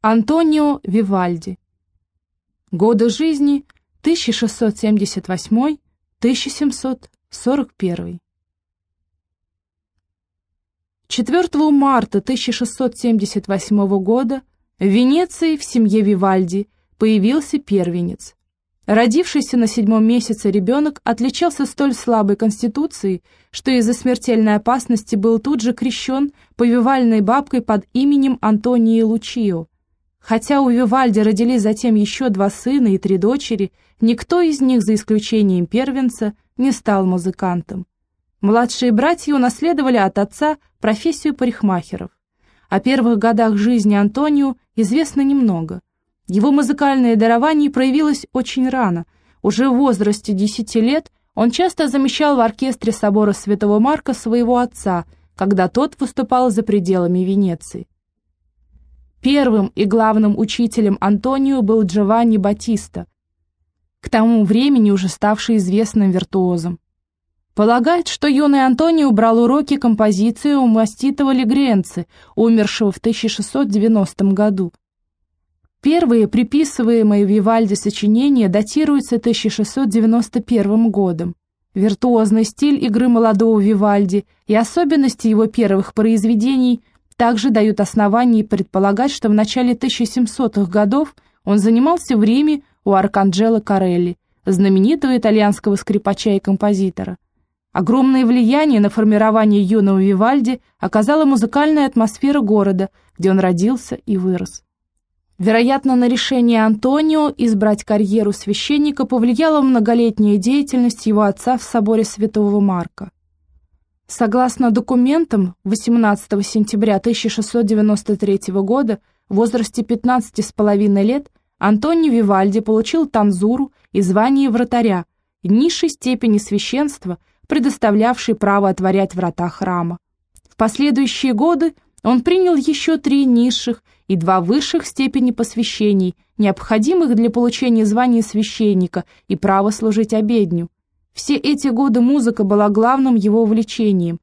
Антонио Вивальди. Годы жизни 1678-1741. 4 марта 1678 года в Венеции в семье Вивальди появился первенец. Родившийся на седьмом месяце ребенок отличался столь слабой конституцией, что из-за смертельной опасности был тут же крещен повивальной бабкой под именем Антонии Лучио. Хотя у Вивальди родились затем еще два сына и три дочери, никто из них, за исключением первенца, не стал музыкантом. Младшие братья унаследовали от отца профессию парикмахеров. О первых годах жизни Антонио известно немного. Его музыкальное дарование проявилось очень рано. Уже в возрасте 10 лет он часто замещал в оркестре собора Святого Марка своего отца, когда тот выступал за пределами Венеции. Первым и главным учителем Антонио был Джованни Батиста, к тому времени уже ставший известным виртуозом. Полагает, что юный Антонио брал уроки композиции у маститого Легренци, умершего в 1690 году. Первые приписываемые Вивальди сочинения датируются 1691 годом. Виртуозный стиль игры молодого Вивальди и особенности его первых произведений также дают основания предполагать, что в начале 1700-х годов он занимался в Риме у Арканджело Карелли, знаменитого итальянского скрипача и композитора. Огромное влияние на формирование юного Вивальди оказала музыкальная атмосфера города, где он родился и вырос. Вероятно, на решение Антонио избрать карьеру священника повлияла многолетняя деятельность его отца в соборе Святого Марка. Согласно документам, 18 сентября 1693 года в возрасте 15,5 лет Антонио Вивальди получил танзуру и звание вратаря, низшей степени священства, предоставлявшей право отворять врата храма. В последующие годы он принял еще три низших и два высших степени посвящений, необходимых для получения звания священника и права служить обедню. Все эти годы музыка была главным его увлечением.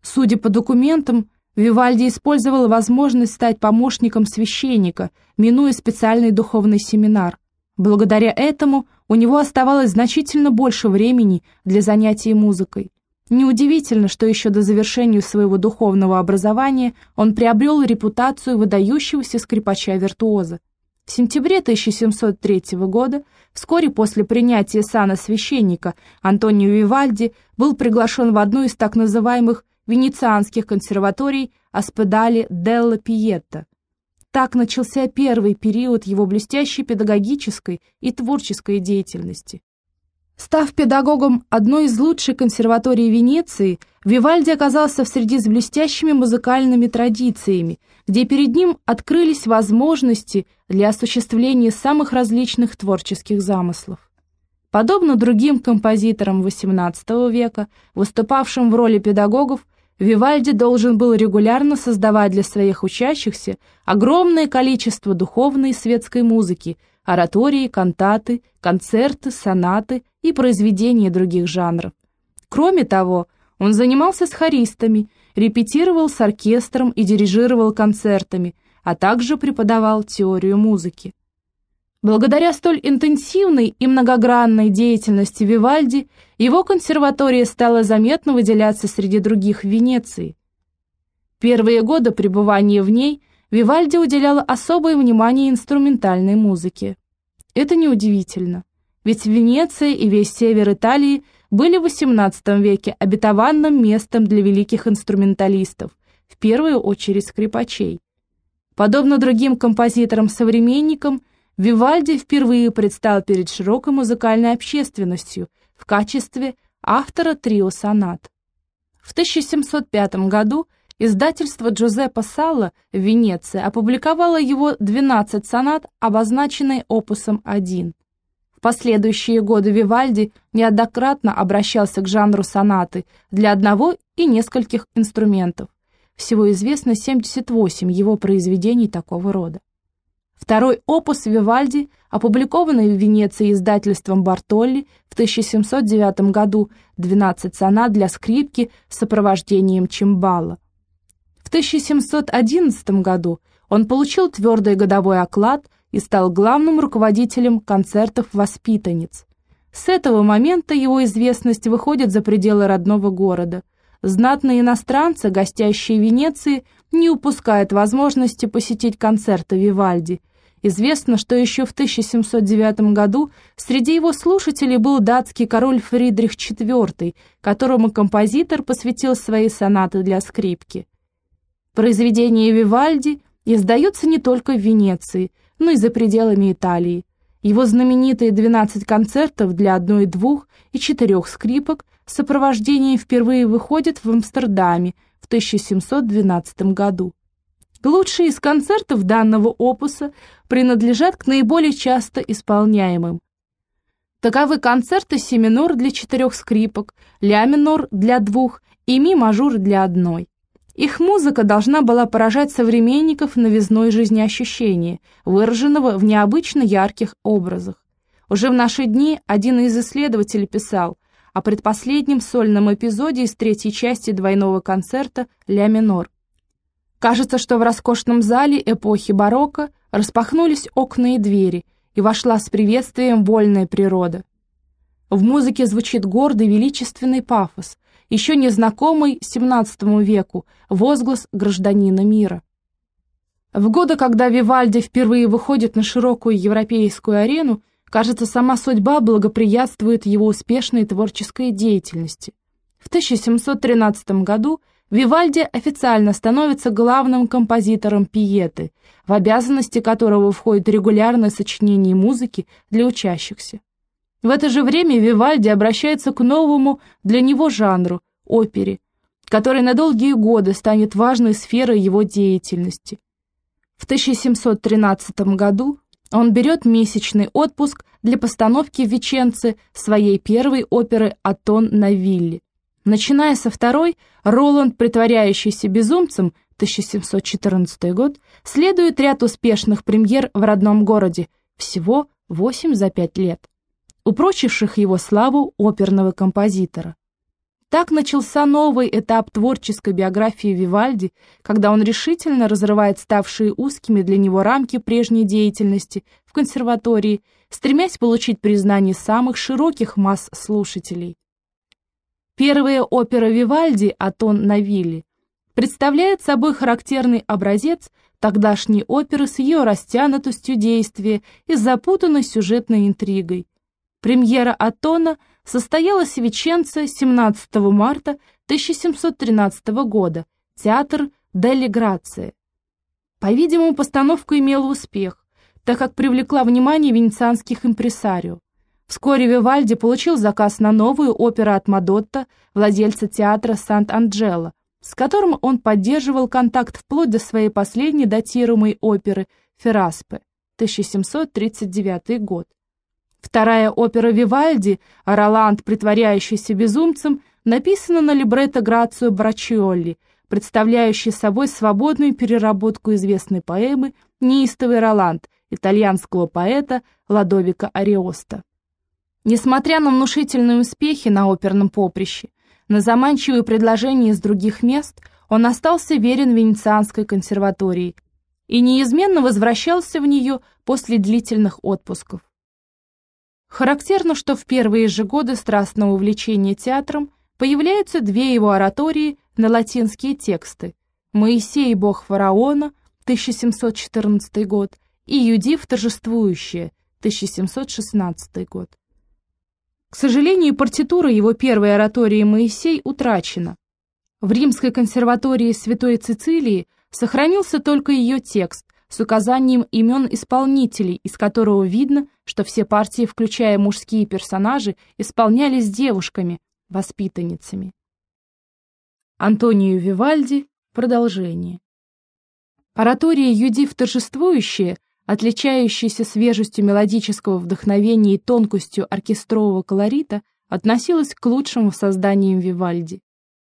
Судя по документам, Вивальди использовал возможность стать помощником священника, минуя специальный духовный семинар. Благодаря этому у него оставалось значительно больше времени для занятий музыкой. Неудивительно, что еще до завершения своего духовного образования он приобрел репутацию выдающегося скрипача-виртуоза. В сентябре 1703 года, вскоре после принятия сана священника, Антонио Вивальди был приглашен в одну из так называемых венецианских консерваторий Аспедали делла Пиетта. Так начался первый период его блестящей педагогической и творческой деятельности. Став педагогом одной из лучших консерваторий Венеции, Вивальди оказался в среде с блестящими музыкальными традициями, где перед ним открылись возможности для осуществления самых различных творческих замыслов. Подобно другим композиторам XVIII века, выступавшим в роли педагогов, Вивальди должен был регулярно создавать для своих учащихся огромное количество духовной и светской музыки, оратории, кантаты, концерты, сонаты и произведения других жанров. Кроме того, он занимался с хористами, репетировал с оркестром и дирижировал концертами, а также преподавал теорию музыки. Благодаря столь интенсивной и многогранной деятельности Вивальди, его консерватория стала заметно выделяться среди других в Венеции. Первые годы пребывания в ней Вивальди уделял особое внимание инструментальной музыке. Это неудивительно, ведь Венеция и весь север Италии были в XVIII веке обетованным местом для великих инструменталистов, в первую очередь скрипачей. Подобно другим композиторам-современникам, Вивальди впервые предстал перед широкой музыкальной общественностью в качестве автора трио сонат. В 1705 году издательство Джузеппе Салла в Венеции опубликовало его 12 сонат, обозначенные опусом 1. В последующие годы Вивальди неоднократно обращался к жанру сонаты для одного и нескольких инструментов. Всего известно 78 его произведений такого рода. Второй опус Вивальди, опубликованный в Венеции издательством Бартолли в 1709 году, 12 сонат для скрипки с сопровождением чимбала. В 1711 году Он получил твердый годовой оклад и стал главным руководителем концертов воспитанниц. С этого момента его известность выходит за пределы родного города. Знатные иностранцы, гостящие в Венеции, не упускают возможности посетить концерты Вивальди – Известно, что еще в 1709 году среди его слушателей был датский король Фридрих IV, которому композитор посвятил свои сонаты для скрипки. Произведения Вивальди издаются не только в Венеции, но и за пределами Италии. Его знаменитые 12 концертов для одной, двух и четырех скрипок с сопровождением впервые выходят в Амстердаме в 1712 году. Лучшие из концертов данного опуса принадлежат к наиболее часто исполняемым. Таковы концерты си минор для четырех скрипок, ля минор для двух и ми мажор для одной. Их музыка должна была поражать современников новизной жизнеощущения, выраженного в необычно ярких образах. Уже в наши дни один из исследователей писал о предпоследнем сольном эпизоде из третьей части двойного концерта «Ля минор», Кажется, что в роскошном зале эпохи барокко распахнулись окна и двери, и вошла с приветствием вольная природа. В музыке звучит гордый величественный пафос, еще незнакомый XVII веку, возглас гражданина мира. В годы, когда Вивальди впервые выходит на широкую европейскую арену, кажется, сама судьба благоприятствует его успешной творческой деятельности. В 1713 году Вивальди официально становится главным композитором пиеты, в обязанности которого входит регулярное сочинение музыки для учащихся. В это же время Вивальди обращается к новому для него жанру – опере, который на долгие годы станет важной сферой его деятельности. В 1713 году он берет месячный отпуск для постановки в Веченце своей первой оперы «Атон на вилле». Начиная со второй, Роланд, притворяющийся безумцем, 1714 год, следует ряд успешных премьер в родном городе, всего 8 за 5 лет, упрочивших его славу оперного композитора. Так начался новый этап творческой биографии Вивальди, когда он решительно разрывает ставшие узкими для него рамки прежней деятельности в консерватории, стремясь получить признание самых широких масс слушателей. Первая опера Вивальди «Атон на вилле» представляет собой характерный образец тогдашней оперы с ее растянутостью действия и запутанной сюжетной интригой. Премьера «Атона» состоялась в Веченце 17 марта 1713 года, театр «Делли Грация». По-видимому, постановка имела успех, так как привлекла внимание венецианских импресарио. Вскоре Вивальди получил заказ на новую оперу от Мадотта, владельца театра Сант-Анджело, с которым он поддерживал контакт вплоть до своей последней датируемой оперы «Фераспе» 1739 год. Вторая опера Вивальди «Роланд, притворяющийся безумцем», написана на либретто Грацию Брачиолли, представляющей собой свободную переработку известной поэмы «Неистовый Роланд» итальянского поэта Ладовика Ариоста. Несмотря на внушительные успехи на оперном поприще, на заманчивые предложения из других мест, он остался верен Венецианской консерватории и неизменно возвращался в нее после длительных отпусков. Характерно, что в первые же годы страстного увлечения театром появляются две его оратории на латинские тексты «Моисей, бог фараона» 1714 год и «Юдив торжествующая» 1716 год. К сожалению, партитура его первой оратории «Моисей» утрачена. В Римской консерватории Святой Цицилии сохранился только ее текст с указанием имен исполнителей, из которого видно, что все партии, включая мужские персонажи, исполнялись девушками, воспитанницами. Антонио Вивальди. Продолжение. Оратория «Юдив торжествующая» отличающаяся свежестью мелодического вдохновения и тонкостью оркестрового колорита, относилась к лучшим созданиям Вивальди.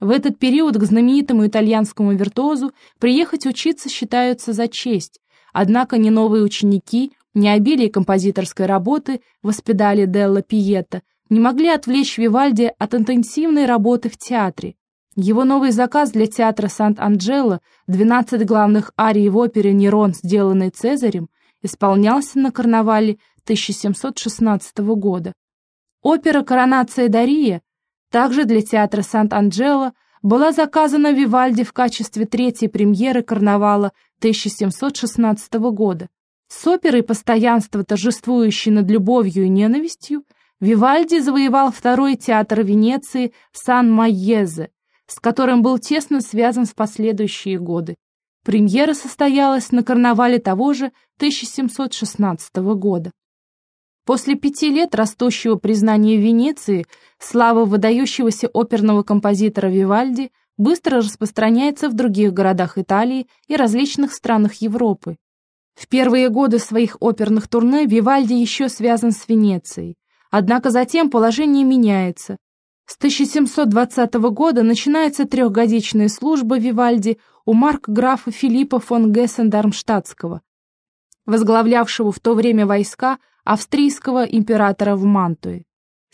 В этот период к знаменитому итальянскому виртуозу приехать учиться считаются за честь, однако ни новые ученики, ни обилие композиторской работы в Оспедале Делла Пиета не могли отвлечь Вивальди от интенсивной работы в театре. Его новый заказ для театра Сант-Анджело, 12 главных арий в опере «Нерон», сделанный Цезарем, исполнялся на карнавале 1716 года. Опера «Коронация Дария» также для театра Сант-Анджело была заказана Вивальди в качестве третьей премьеры карнавала 1716 года. С оперой «Постоянство, торжествующей над любовью и ненавистью» Вивальди завоевал второй театр Венеции Сан-Майезе, с которым был тесно связан в последующие годы. Премьера состоялась на карнавале того же 1716 года. После пяти лет растущего признания Венеции, слава выдающегося оперного композитора Вивальди быстро распространяется в других городах Италии и различных странах Европы. В первые годы своих оперных турне Вивальди еще связан с Венецией. Однако затем положение меняется. С 1720 года начинается трехгодичная служба Вивальди у марк-графа Филиппа фон Гессен-Дармштадтского, возглавлявшего в то время войска австрийского императора в Мантуе.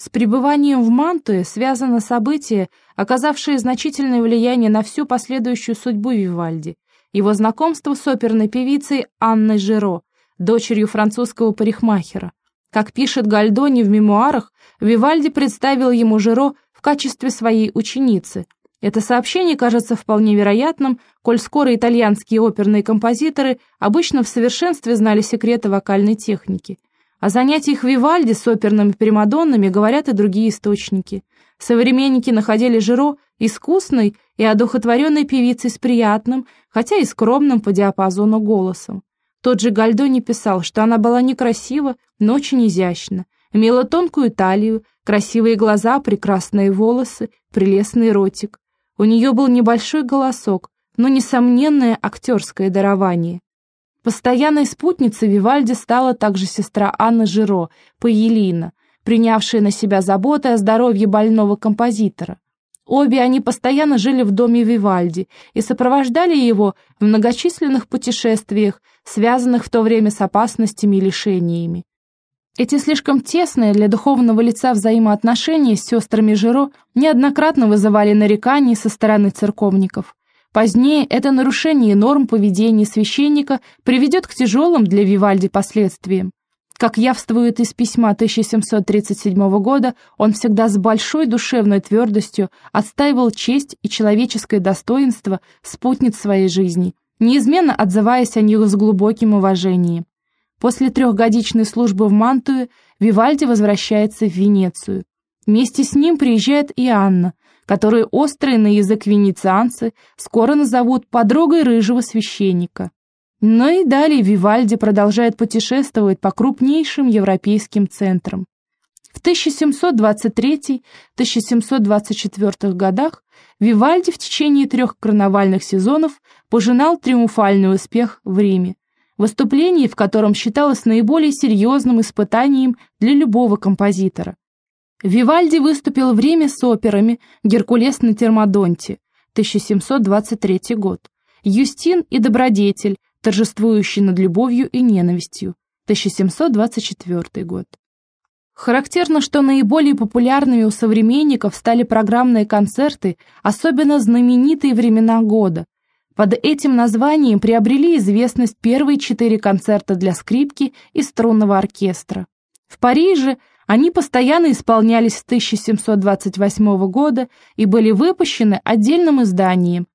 С пребыванием в Мантуе связано событие, оказавшее значительное влияние на всю последующую судьбу Вивальди, его знакомство с оперной певицей Анной Жиро, дочерью французского парикмахера. Как пишет Гальдони в мемуарах, Вивальди представил ему Жиро в качестве своей ученицы. Это сообщение кажется вполне вероятным, коль скоро итальянские оперные композиторы обычно в совершенстве знали секреты вокальной техники. О занятиях Вивальди с оперными примадоннами говорят и другие источники. Современники находили Жиро искусной и одухотворенной певицей с приятным, хотя и скромным по диапазону голосом. Тот же Гальдони писал, что она была некрасива, но очень изящна, имела тонкую талию, красивые глаза, прекрасные волосы, прелестный ротик. У нее был небольшой голосок, но несомненное актерское дарование. Постоянной спутницей Вивальди стала также сестра Анны Жиро, Паелина, принявшая на себя заботы о здоровье больного композитора. Обе они постоянно жили в доме Вивальди и сопровождали его в многочисленных путешествиях, связанных в то время с опасностями и лишениями. Эти слишком тесные для духовного лица взаимоотношения с сестрами Жиро неоднократно вызывали нареканий со стороны церковников. Позднее это нарушение норм поведения священника приведет к тяжелым для Вивальди последствиям. Как явствует из письма 1737 года, он всегда с большой душевной твердостью отстаивал честь и человеческое достоинство спутниц своей жизни, неизменно отзываясь о них с глубоким уважением. После трехгодичной службы в Мантуе Вивальди возвращается в Венецию. Вместе с ним приезжает и Анна, которую острые на язык венецианцы скоро назовут подругой рыжего священника. Но и далее Вивальди продолжает путешествовать по крупнейшим европейским центрам. В 1723-1724 годах Вивальди в течение трех карнавальных сезонов пожинал триумфальный успех в Риме, выступление в котором считалось наиболее серьезным испытанием для любого композитора. Вивальди выступил в Риме с операми «Геркулес на Термодонте» 1723 год, «Юстин и Добродетель» торжествующий над любовью и ненавистью, 1724 год. Характерно, что наиболее популярными у современников стали программные концерты, особенно знаменитые времена года. Под этим названием приобрели известность первые четыре концерта для скрипки и струнного оркестра. В Париже они постоянно исполнялись с 1728 года и были выпущены отдельным изданием,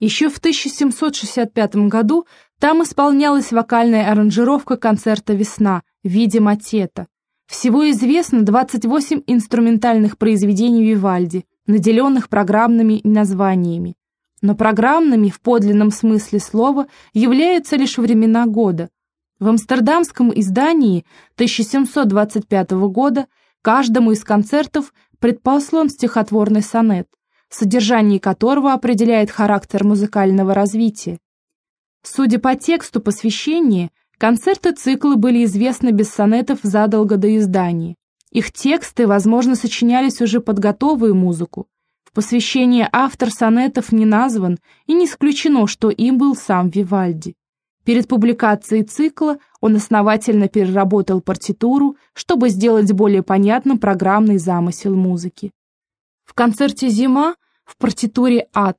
еще в 1765 году там исполнялась вокальная аранжировка концерта «Весна» в виде матета. Всего известно 28 инструментальных произведений Вивальди, наделенных программными названиями. Но программными в подлинном смысле слова являются лишь времена года. В амстердамском издании 1725 года каждому из концертов предпослан стихотворный сонет – содержание которого определяет характер музыкального развития. Судя по тексту посвящения, концерты цикла были известны без сонетов задолго до издания. Их тексты, возможно, сочинялись уже под готовую музыку. В посвящении автор сонетов не назван, и не исключено, что им был сам Вивальди. Перед публикацией цикла он основательно переработал партитуру, чтобы сделать более понятным программный замысел музыки. В концерте «Зима» в партитуре «Ад».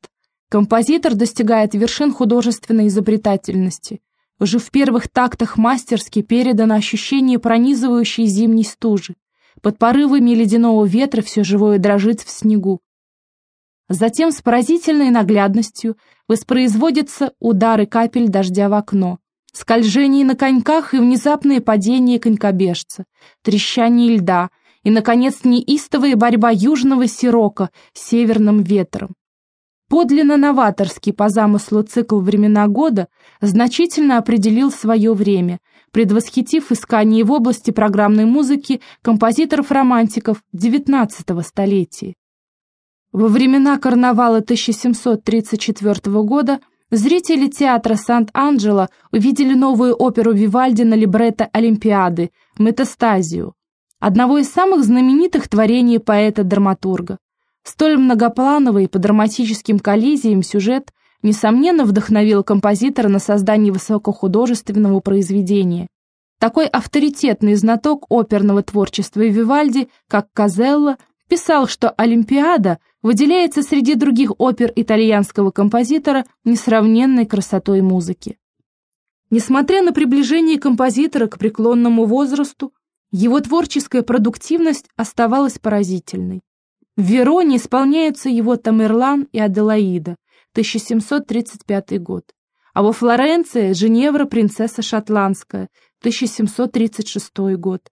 Композитор достигает вершин художественной изобретательности. Уже в первых тактах мастерски передано ощущение пронизывающей зимней стужи. Под порывами ледяного ветра все живое дрожит в снегу. Затем с поразительной наглядностью воспроизводятся удары капель дождя в окно, скольжение на коньках и внезапное падение конькобежца, трещание льда и, наконец, неистовая борьба южного сирока с северным ветром. Подлинно новаторский по замыслу цикл «Времена года» значительно определил свое время, предвосхитив искание в области программной музыки композиторов-романтиков XIX столетия. Во времена карнавала 1734 года зрители театра Сант-Анджело увидели новую оперу Вивальди на либретто Олимпиады «Метастазию», одного из самых знаменитых творений поэта-драматурга. Столь многоплановый по драматическим коллизиям сюжет несомненно вдохновил композитора на создание высокохудожественного произведения. Такой авторитетный знаток оперного творчества Вивальди, как Казелло, писал, что «Олимпиада» выделяется среди других опер итальянского композитора несравненной красотой музыки. Несмотря на приближение композитора к преклонному возрасту, его творческая продуктивность оставалась поразительной. В Вероне исполняются его Тамерлан и Аделаида, 1735 год, а во Флоренции Женевра принцесса шотландская, 1736 год.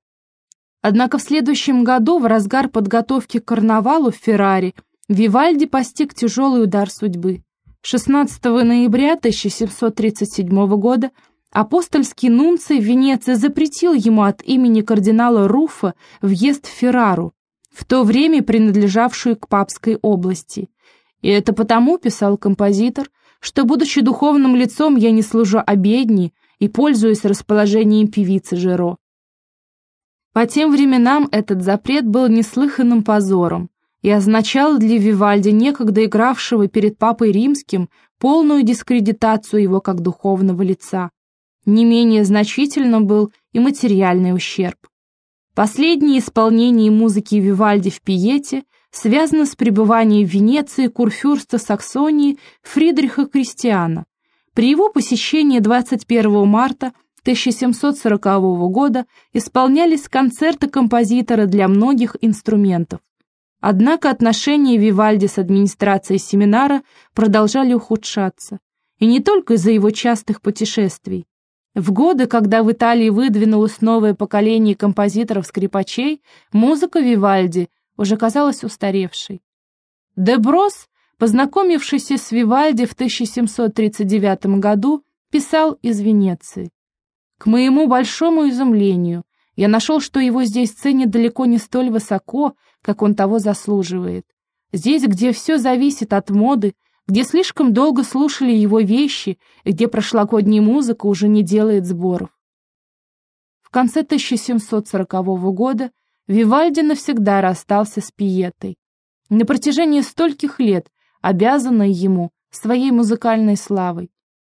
Однако в следующем году, в разгар подготовки к карнавалу в Феррари, Вивальди постиг тяжелый удар судьбы. 16 ноября 1737 года апостольский нунций в Венеции запретил ему от имени кардинала Руфа въезд в Феррару, в то время принадлежавшую к папской области. И это потому, писал композитор, что, будучи духовным лицом, я не служу обедни и пользуюсь расположением певицы Жиро. По тем временам этот запрет был неслыханным позором и означал для Вивальди, некогда игравшего перед папой римским, полную дискредитацию его как духовного лица. Не менее значительным был и материальный ущерб. Последнее исполнение музыки Вивальди в Пиете связано с пребыванием в Венеции курфюрста Саксонии Фридриха Кристиана. При его посещении 21 марта 1740 года исполнялись концерты композитора для многих инструментов. Однако отношения Вивальди с администрацией семинара продолжали ухудшаться, и не только из-за его частых путешествий. В годы, когда в Италии выдвинулось новое поколение композиторов-скрипачей, музыка Вивальди уже казалась устаревшей. Деброс, познакомившийся с Вивальди в 1739 году, писал из Венеции. К моему большому изумлению, я нашел, что его здесь ценят далеко не столь высоко, как он того заслуживает. Здесь, где все зависит от моды, где слишком долго слушали его вещи, где прошлогодняя музыка уже не делает сборов. В конце 1740 года Вивальди навсегда расстался с Пиетой. На протяжении стольких лет обязанной ему своей музыкальной славой.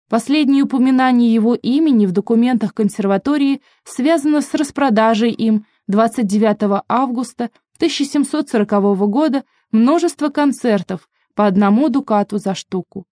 Последнее упоминание его имени в документах консерватории связано с распродажей им 29 августа 1740 года множества концертов по одному дукату за штуку.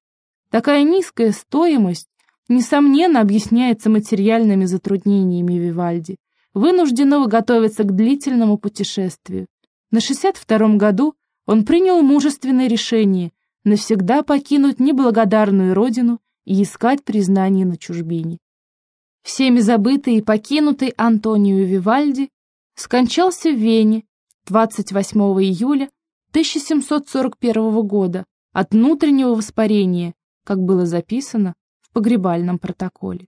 Такая низкая стоимость, несомненно, объясняется материальными затруднениями Вивальди, вынужденного готовиться к длительному путешествию. На 62-м году он принял мужественное решение навсегда покинуть неблагодарную родину и искать признание на чужбине. Всеми забытый и покинутый Антонио Вивальди скончался в Вене 28 июля 1741 года от внутреннего воспарения, как было записано в погребальном протоколе.